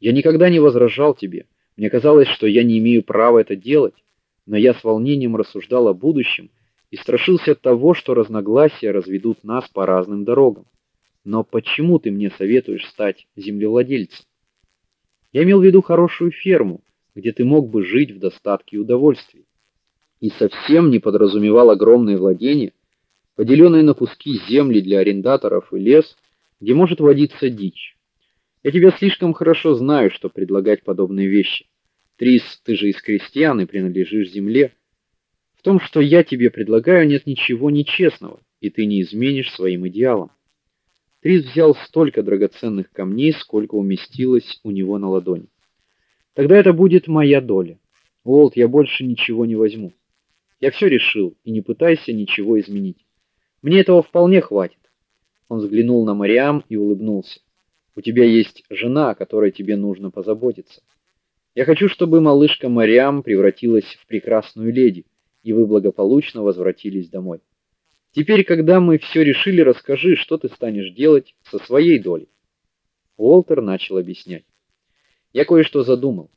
Я никогда не возражал тебе. Мне казалось, что я не имею права это делать, но я с волнением рассуждал о будущем и страшился того, что разногласия разведут нас по разным дорогам. Но почему ты мне советуешь стать землевладельцем? Я имел в виду хорошую ферму, где ты мог бы жить в достатке и удовольствии. И совсем не подразумевал огромные владения, поделенные на куски земли для арендаторов и лес, где может водиться дичь. Я тебя слишком хорошо знаю, чтобы предлагать подобные вещи. Трис, ты же из крестьян и принадлежишь земле. В том, что я тебе предлагаю, нет ничего нечестного, и ты не изменишь своим идеалам. Трис взял столько драгоценных камней, сколько уместилось у него на ладони. Тогда это будет моя доля. Уолт, я больше ничего не возьму. Я все решил, и не пытайся ничего изменить. Мне этого вполне хватит. Он взглянул на Мариам и улыбнулся. У тебя есть жена, о которой тебе нужно позаботиться. Я хочу, чтобы малышка Мариам превратилась в прекрасную леди, и вы благополучно возвратились домой. Теперь, когда мы все решили, расскажи, что ты станешь делать со своей долей. Уолтер начал объяснять. Я кое-что задумал.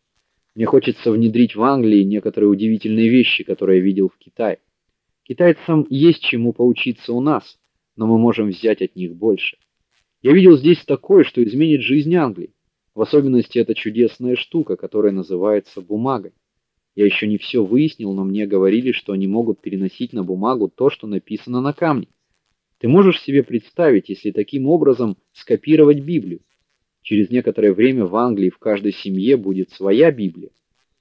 Мне хочется внедрить в Англии некоторые удивительные вещи, которые я видел в Китае. Китайцам есть чему поучиться у нас, но мы можем взять от них больше. Я видел здесь такое, что изменит жизнь Англии. В особенности эта чудесная штука, которая называется бумагой. Я еще не все выяснил, но мне говорили, что они могут переносить на бумагу то, что написано на камне. Ты можешь себе представить, если таким образом скопировать Библию? Через некоторое время в Англии в каждой семье будет своя Библия.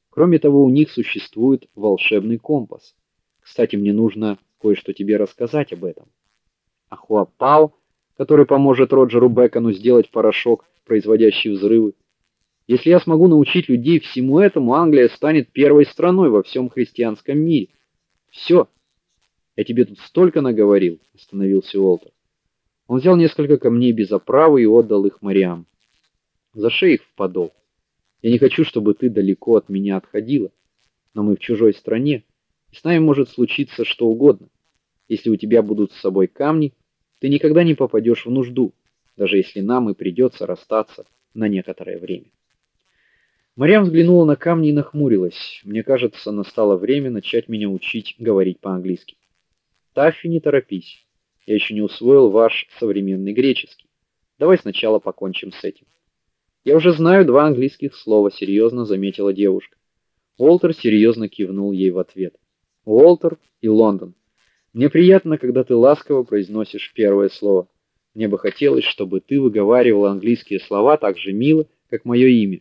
Кроме того, у них существует волшебный компас. Кстати, мне нужно кое-что тебе рассказать об этом. Ахуапау, который поможет Роджеру Бекону сделать порошок, производящий взрывы. Если я смогу научить людей всему этому, Англия станет первой страной во всем христианском мире. Все. Я тебе тут столько наговорил, остановился Уолтер. Он взял несколько камней без оправы и отдал их Мариам. Зашей их в подол. Я не хочу, чтобы ты далеко от меня отходила, но мы в чужой стране, и с нами может случиться что угодно. Если у тебя будут с собой камни, ты никогда не попадешь в нужду, даже если нам и придется расстаться на некоторое время. Марьям взглянула на камни и нахмурилась. Мне кажется, настало время начать меня учить говорить по-английски. Таффи, не торопись. Я еще не усвоил ваш современный греческий. Давай сначала покончим с этим. Я уже знаю два английских слова, серьезно заметила девушка. Уолтер серьезно кивнул ей в ответ. Уолтер и Лондон. Мне приятно, когда ты ласково произносишь первое слово. Мне бы хотелось, чтобы ты выговаривала английские слова так же мило, как мое имя.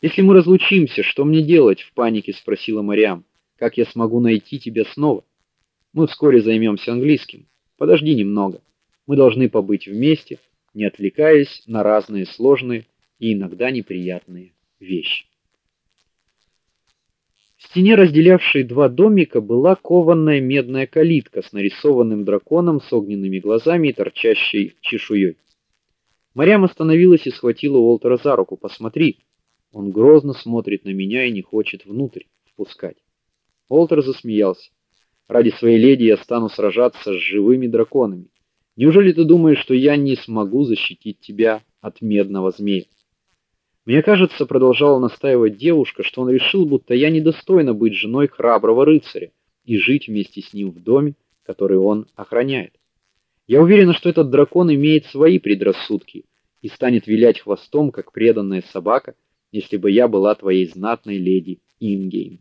Если мы разлучимся, что мне делать? в панике спросила Мариам. Как я смогу найти тебя снова? Мы вскоре займемся английским. Подожди немного. Мы должны побыть вместе, не отвлекаясь на разные сложные и иногда неприятные вещи. Стене, разделявшей два домика, была кованная медная калитка с нарисованным драконом с огненными глазами и торчащей чешуей. Марьям остановилась и схватила Уолтера за руку. "Посмотри, он грозно смотрит на меня и не хочет внутрь впускать". Уолтер засмеялся. "Ради своей леди я стану сражаться с живыми драконами. Неужели ты думаешь, что я не смогу защитить тебя от медного змея?" Мне кажется, продолжала настаивать девушка, что он решил, будто я недостойна быть женой храброго рыцаря и жить вместе с ним в доме, который он охраняет. Я уверена, что этот дракон имеет свои предрассудки и станет вилять хвостом, как преданная собака, если бы я была твоей знатной леди Ингейм.